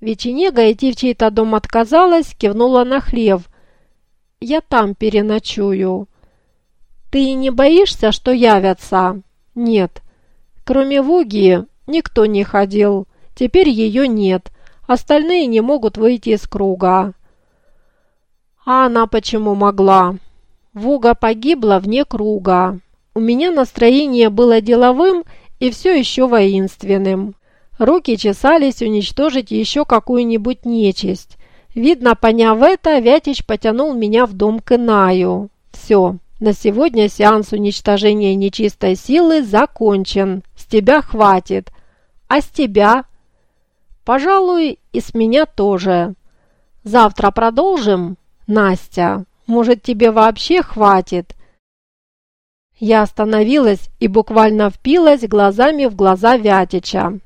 Веченега идти в чей-то дом отказалась, кивнула на хлев. «Я там переночую». «Ты не боишься, что явятся?» «Нет. Кроме Вуги никто не ходил. Теперь ее нет. Остальные не могут выйти из круга». «А она почему могла?» Вуга погибла вне круга. У меня настроение было деловым и все еще воинственным. Руки чесались уничтожить еще какую-нибудь нечисть. Видно, поняв это, Вятич потянул меня в дом к Инаю. Все, на сегодня сеанс уничтожения нечистой силы закончен. С тебя хватит. А с тебя? Пожалуй, и с меня тоже. Завтра продолжим, Настя? Может, тебе вообще хватит? Я остановилась и буквально впилась глазами в глаза Вятича.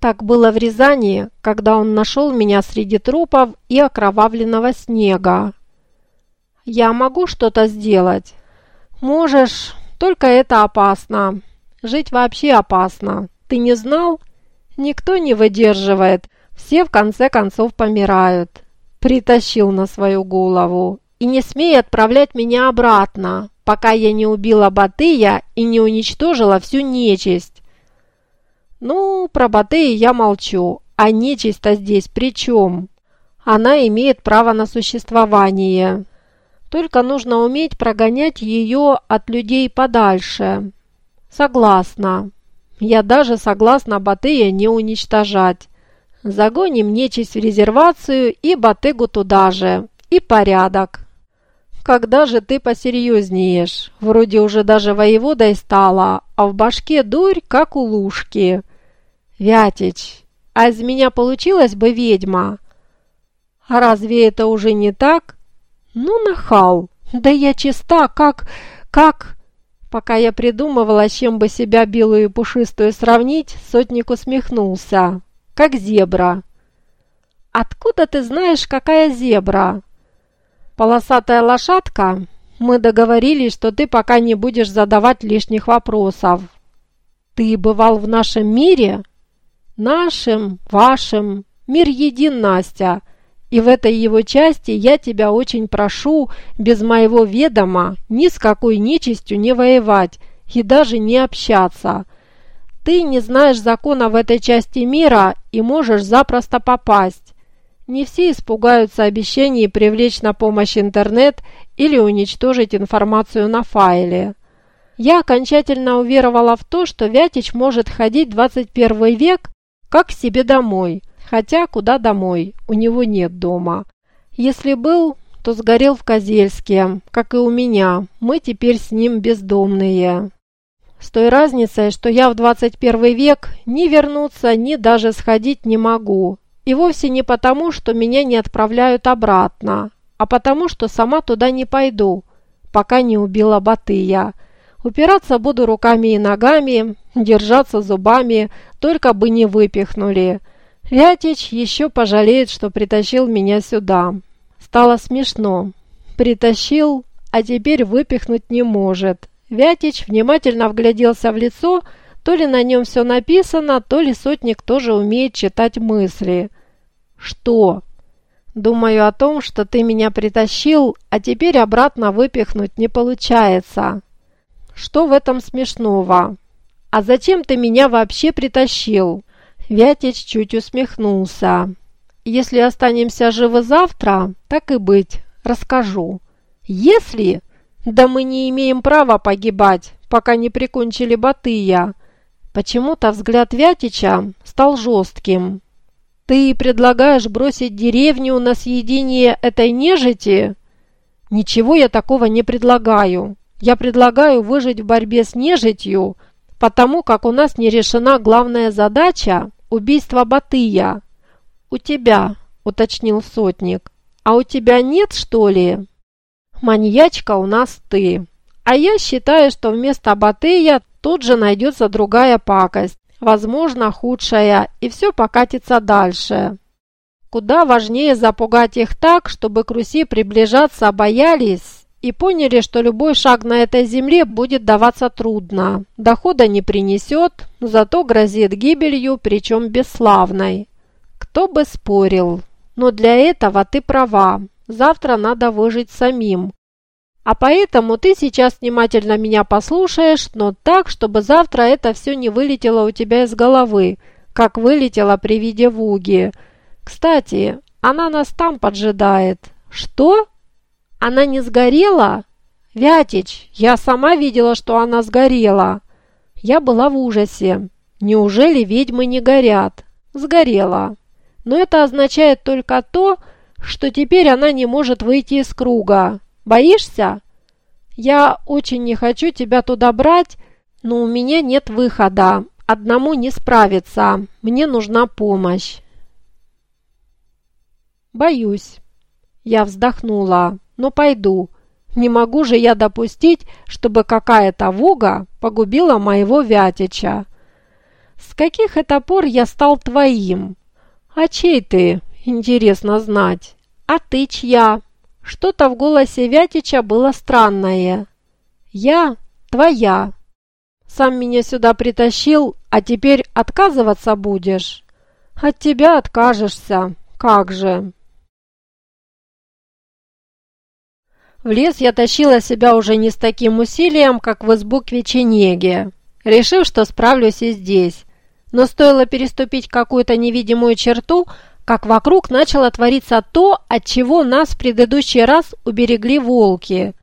Так было в Рязани, когда он нашел меня среди трупов и окровавленного снега. «Я могу что-то сделать?» «Можешь, только это опасно. Жить вообще опасно. Ты не знал?» «Никто не выдерживает. Все в конце концов помирают». Притащил на свою голову. «И не смей отправлять меня обратно, пока я не убила Батыя и не уничтожила всю нечисть. Ну, про Батеи я молчу, а нечисть-то здесь при чем? Она имеет право на существование. Только нужно уметь прогонять ее от людей подальше. Согласна. Я даже согласна Батыя не уничтожать. Загоним нечисть в резервацию и Батыгу туда же. И порядок. Когда же ты посерьезнеешь? Вроде уже даже воеводой стала, а в башке дурь, как у лужки. Вятич, а из меня получилась бы ведьма? А разве это уже не так? Ну, нахал. Да я чиста, как... как... Пока я придумывала, чем бы себя белую и пушистую сравнить, сотник усмехнулся. Как зебра. «Откуда ты знаешь, какая зебра?» «Полосатая лошадка, мы договорились, что ты пока не будешь задавать лишних вопросов. Ты бывал в нашем мире?» «Нашим, вашим, мир един, Настя, и в этой его части я тебя очень прошу без моего ведома ни с какой нечистью не воевать и даже не общаться. Ты не знаешь закона в этой части мира и можешь запросто попасть. Не все испугаются обещаний привлечь на помощь интернет или уничтожить информацию на файле. Я окончательно уверовала в то, что Вятич может ходить 21 век как к себе домой, хотя куда домой, у него нет дома. Если был, то сгорел в Козельске, как и у меня, мы теперь с ним бездомные. С той разницей, что я в 21 век ни вернуться, ни даже сходить не могу, и вовсе не потому, что меня не отправляют обратно, а потому, что сама туда не пойду, пока не убила Батыя. Упираться буду руками и ногами, держаться зубами, только бы не выпихнули. Вятич еще пожалеет, что притащил меня сюда. Стало смешно. Притащил, а теперь выпихнуть не может. Вятич внимательно вгляделся в лицо, то ли на нем все написано, то ли сотник тоже умеет читать мысли. «Что?» «Думаю о том, что ты меня притащил, а теперь обратно выпихнуть не получается». «Что в этом смешного?» «А зачем ты меня вообще притащил?» Вятич чуть усмехнулся. «Если останемся живы завтра, так и быть, расскажу». «Если?» «Да мы не имеем права погибать, пока не прикончили Батыя». Почему-то взгляд Вятича стал жестким. «Ты предлагаешь бросить деревню на съедение этой нежити?» «Ничего я такого не предлагаю. Я предлагаю выжить в борьбе с нежитью, потому как у нас не решена главная задача – убийство Батыя». «У тебя», – уточнил сотник. «А у тебя нет, что ли?» Маньячка у нас ты. А я считаю, что вместо Батыя тут же найдется другая пакость, возможно, худшая, и все покатится дальше. Куда важнее запугать их так, чтобы к Руси приближаться боялись и поняли, что любой шаг на этой земле будет даваться трудно. Дохода не принесет, зато грозит гибелью, причем бесславной. Кто бы спорил. Но для этого ты права. Завтра надо выжить самим. А поэтому ты сейчас внимательно меня послушаешь, но так, чтобы завтра это все не вылетело у тебя из головы, как вылетело при виде Вуги. Кстати, она нас там поджидает. Что? Она не сгорела? Вятич, я сама видела, что она сгорела. Я была в ужасе. Неужели ведьмы не горят? Сгорела. Но это означает только то, что теперь она не может выйти из круга. Боишься? Я очень не хочу тебя туда брать, но у меня нет выхода. Одному не справиться. Мне нужна помощь. Боюсь. Я вздохнула. Но пойду. Не могу же я допустить, чтобы какая-то вуга погубила моего Вятича. С каких это пор я стал твоим? А чей ты, интересно знать? А ты чья? Что-то в голосе Вятича было странное. «Я твоя. Сам меня сюда притащил, а теперь отказываться будешь? От тебя откажешься. Как же?» В лес я тащила себя уже не с таким усилием, как в избу к решив, что справлюсь и здесь. Но стоило переступить какую-то невидимую черту, как вокруг начало твориться то, от чего нас в предыдущий раз уберегли волки.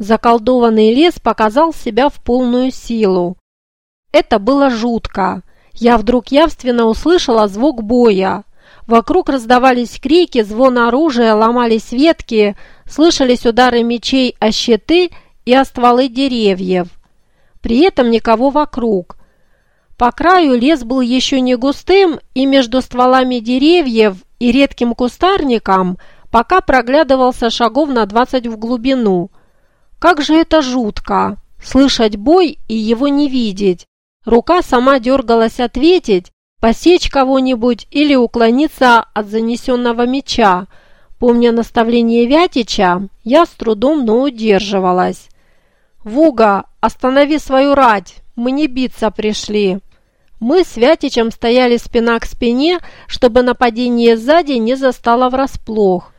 Заколдованный лес показал себя в полную силу. Это было жутко. Я вдруг явственно услышала звук боя. Вокруг раздавались крики, звон оружия, ломались ветки, слышались удары мечей о щиты и о стволы деревьев. При этом никого вокруг. По краю лес был еще не густым, и между стволами деревьев и редким кустарником пока проглядывался шагов на двадцать в глубину. Как же это жутко! Слышать бой и его не видеть. Рука сама дергалась ответить, посечь кого-нибудь или уклониться от занесенного меча. Помня наставление Вятича, я с трудом, но удерживалась. «Вуга, останови свою рать! Мы не биться пришли!» Мы с Вятичем стояли спина к спине, чтобы нападение сзади не застало врасплох.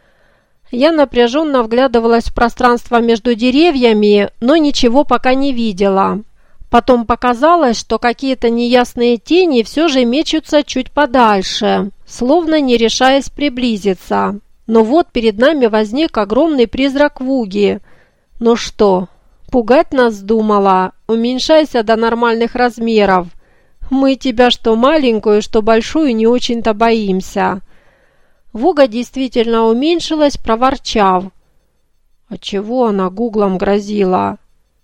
Я напряженно вглядывалась в пространство между деревьями, но ничего пока не видела. Потом показалось, что какие-то неясные тени все же мечутся чуть подальше, словно не решаясь приблизиться. Но вот перед нами возник огромный призрак Вуги. Ну что, пугать нас думала? Уменьшайся до нормальных размеров. Мы тебя что маленькую, что большую не очень-то боимся». Вуга действительно уменьшилась, проворчав. А чего она гуглом грозила?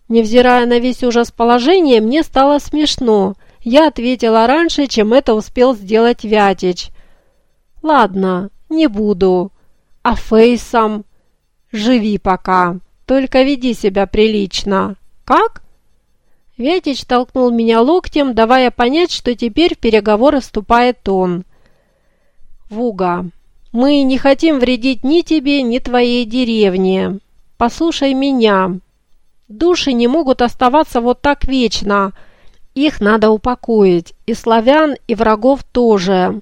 Невзирая на весь ужас положения, мне стало смешно. Я ответила раньше, чем это успел сделать Вятич. «Ладно, не буду. А Фейсом? Живи пока. Только веди себя прилично. Как?» Вятич толкнул меня локтем, давая понять, что теперь в переговоры вступает он. «Вуга, мы не хотим вредить ни тебе, ни твоей деревне. Послушай меня. Души не могут оставаться вот так вечно. Их надо упокоить, и славян, и врагов тоже.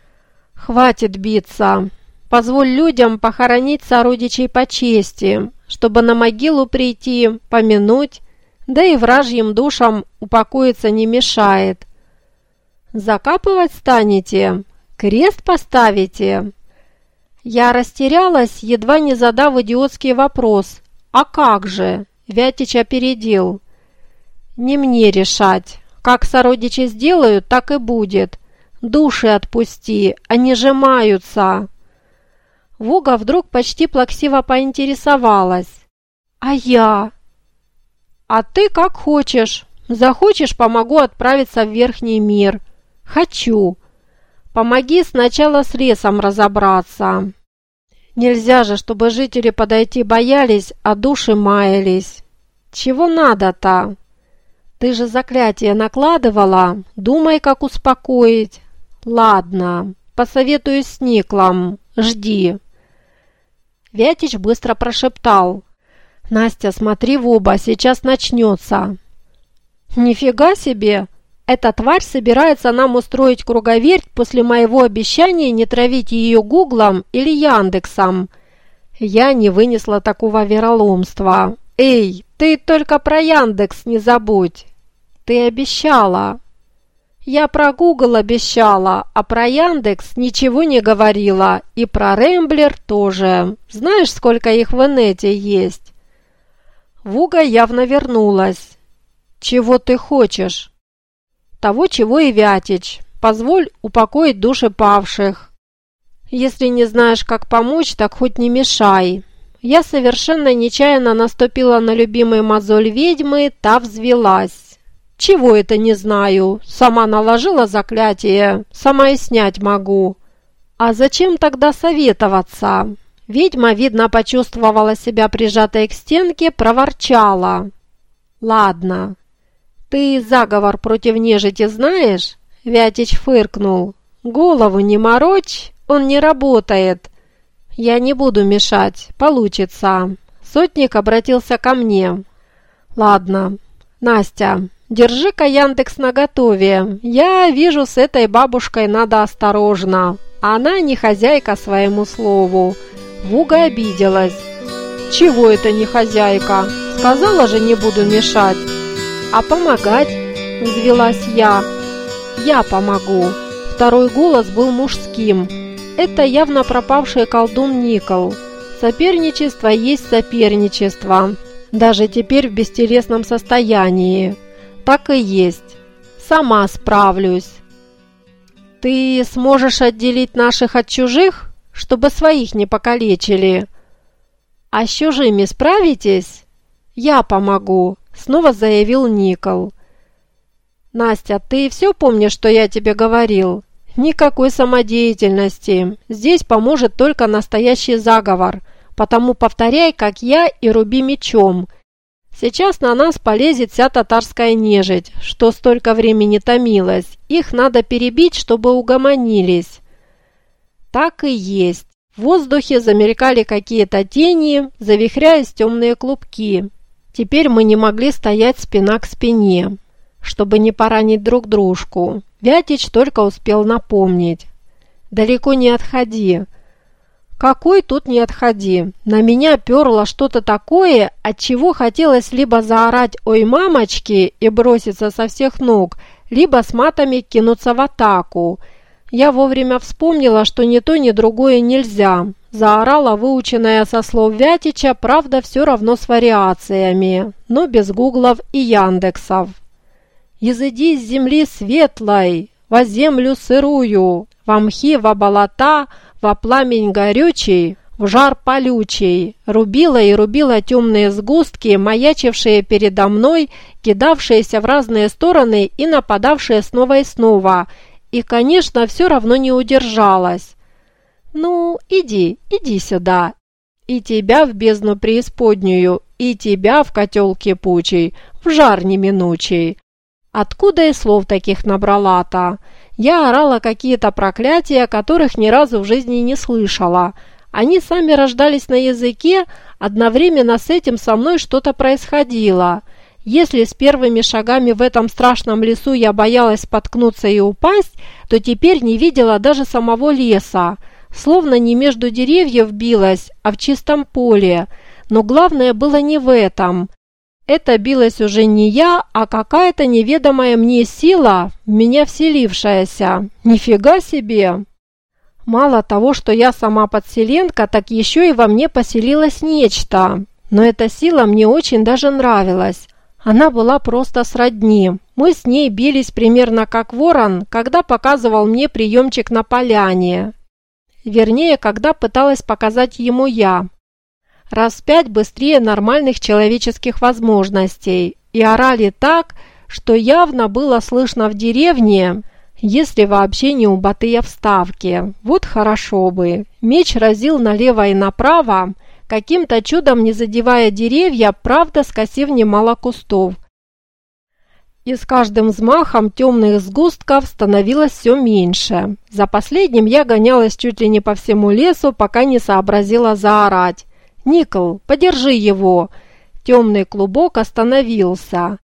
Хватит биться. Позволь людям похоронить сородичей по чести, чтобы на могилу прийти, помянуть, да и вражьим душам упокоиться не мешает. Закапывать станете? Крест поставите?» Я растерялась, едва не задав идиотский вопрос. «А как же?» Вятич опередил. «Не мне решать. Как сородичи сделают, так и будет. Души отпусти, они же маются». Вога вдруг почти плаксиво поинтересовалась. «А я?» А ты как хочешь. Захочешь, помогу отправиться в верхний мир. Хочу. Помоги сначала с лесом разобраться. Нельзя же, чтобы жители подойти боялись, а души маялись. Чего надо-то? Ты же заклятие накладывала. Думай, как успокоить. Ладно, посоветуюсь с Никлом. Жди. Вятич быстро прошептал. «Настя, смотри в оба, сейчас начнется!» «Нифига себе! Эта тварь собирается нам устроить круговерть после моего обещания не травить ее Гуглом или Яндексом. Я не вынесла такого вероломства. Эй, ты только про Яндекс не забудь. Ты обещала. Я про Google обещала, а про Яндекс ничего не говорила. И про Рэмблер тоже. Знаешь, сколько их в инете есть? Вуга явно вернулась. Чего ты хочешь? того, чего и Вятич. Позволь упокоить души павших. Если не знаешь, как помочь, так хоть не мешай. Я совершенно нечаянно наступила на любимый мозоль ведьмы, та взвелась. Чего это не знаю? Сама наложила заклятие, сама и снять могу. А зачем тогда советоваться? Ведьма, видно, почувствовала себя прижатой к стенке, проворчала. «Ладно, «Ты заговор против нежити знаешь?» Вятич фыркнул. «Голову не морочь, он не работает». «Я не буду мешать, получится». Сотник обратился ко мне. «Ладно, Настя, держи-ка Яндекс наготове. Я вижу, с этой бабушкой надо осторожно. Она не хозяйка своему слову». Вуга обиделась. «Чего это не хозяйка? Сказала же, не буду мешать». «А помогать?» – взвелась я. «Я помогу». Второй голос был мужским. Это явно пропавший колдун Никол. Соперничество есть соперничество. Даже теперь в бестелесном состоянии. Так и есть. Сама справлюсь. Ты сможешь отделить наших от чужих, чтобы своих не покалечили? А с чужими справитесь? Я помогу. Снова заявил Никол. «Настя, ты все помнишь, что я тебе говорил? Никакой самодеятельности. Здесь поможет только настоящий заговор. Потому повторяй, как я, и руби мечом. Сейчас на нас полезет вся татарская нежить, что столько времени томилась. Их надо перебить, чтобы угомонились». Так и есть. В воздухе замелькали какие-то тени, завихряясь темные клубки. Теперь мы не могли стоять спина к спине, чтобы не поранить друг дружку. Вятич только успел напомнить. «Далеко не отходи». «Какой тут не отходи? На меня перло что-то такое, от чего хотелось либо заорать «Ой, мамочки!» и броситься со всех ног, либо с матами кинуться в атаку. Я вовремя вспомнила, что ни то, ни другое нельзя. Заорала выученная со слов Вятича, правда, все равно с вариациями, но без гуглов и яндексов. «Изыди с земли светлой, во землю сырую, во мхи, во болота, во пламень горючий, в жар полючий, рубила и рубила темные сгустки, маячившие передо мной, кидавшиеся в разные стороны и нападавшие снова и снова, и, конечно, все равно не удержалась. «Ну, иди, иди сюда. И тебя в бездну преисподнюю, и тебя в котел кипучий, в жар неминучий». Откуда и слов таких набрала-то? Я орала какие-то проклятия, которых ни разу в жизни не слышала. Они сами рождались на языке, одновременно с этим со мной что-то происходило. Если с первыми шагами в этом страшном лесу я боялась споткнуться и упасть, то теперь не видела даже самого леса словно не между деревьев билась, а в чистом поле. Но главное было не в этом. Это билась уже не я, а какая-то неведомая мне сила, в меня вселившаяся. Нифига себе! Мало того, что я сама подселенка, так еще и во мне поселилось нечто. Но эта сила мне очень даже нравилась. Она была просто сродни. Мы с ней бились примерно как ворон, когда показывал мне приемчик на поляне. Вернее, когда пыталась показать ему я. Раз пять быстрее нормальных человеческих возможностей. И орали так, что явно было слышно в деревне, если вообще не у Батыя вставки. Вот хорошо бы. Меч разил налево и направо, каким-то чудом не задевая деревья, правда скосив немало кустов. И с каждым взмахом темных сгустков становилось все меньше. За последним я гонялась чуть ли не по всему лесу, пока не сообразила заорать. «Никол, подержи его!» Темный клубок остановился.